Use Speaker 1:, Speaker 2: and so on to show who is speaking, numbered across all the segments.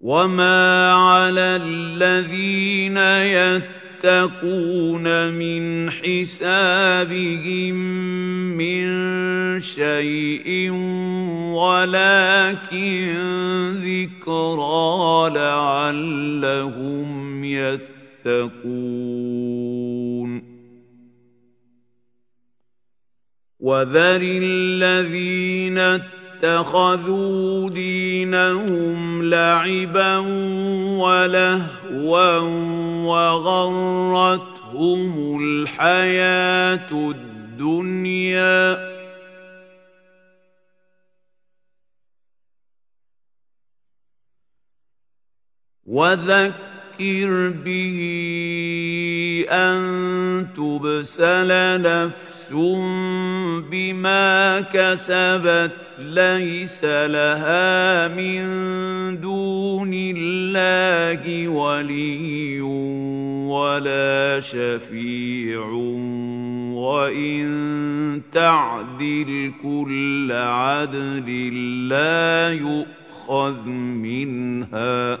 Speaker 1: وَمَا عَلَى الَّذِينَ يَتَّقُونَ مِنْ حِسَابِهِمْ مِنْ شَيْءٍ وَلَكِنْ ذِكْرَى لَعَلَّهُمْ يَتَّقُونَ وَذَرِ الَّذِينَ اتَّخَذُوا دِينَهُمْ لَعِبًا وَلَهْوًا وَغَرَّتْهُمُ الْحَيَاةُ الدُّنْيَا. وَذَكِّرْ بِهِ أَن تُبْسَلَ نَفْسٌ بِمَا كَسَبَتْ لَيْسَ لَهَا مِن دُونِ اللَّهِ وَلِيٌّ وَلَا شَفِيعٌ وَإِن تَعْدِلْ كُلَّ عَدْلٍ لَّا يُؤْخَذْ مِنْهَا ۗ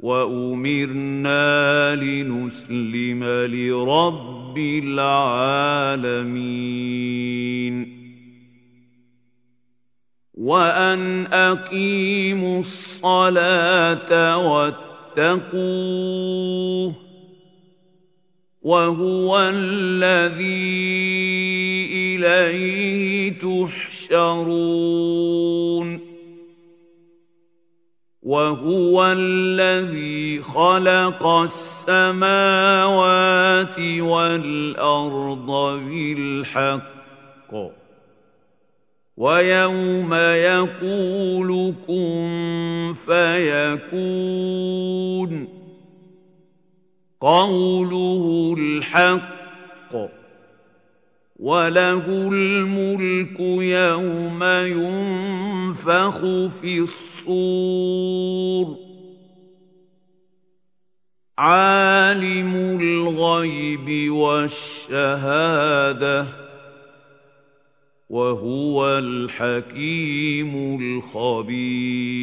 Speaker 1: وَأُمِرْنَا لِنُسْلِمَ لِرَبِّ الْعَالَمِينَ وَأَنْ أَقِيمُوا الصَّلَاةَ وَاتَّقُوهُ ۚ وَهُوَ الَّذِي إِلَيْهِ تُحْشَرُونَ وَهُوَ الَّذِي خَلَقَ السَّمَاوَاتِ وَالْأَرْضَ بِالْحَقِّ ۖ. وَيَوْمَ يَقُولُ كُن فَيَكُونُ. قَوْلُهُ الْحَقُّ ۚ وَلَهُ الْمُلْكُ يَوْمَ يُنفَخُ فِي الصُّورِ ۚ عَالِمُ الْغَيْبِ وَالشَّهَادَةِ ۚ وَهُوَ الْحَكِيمُ الْخَبِيرُ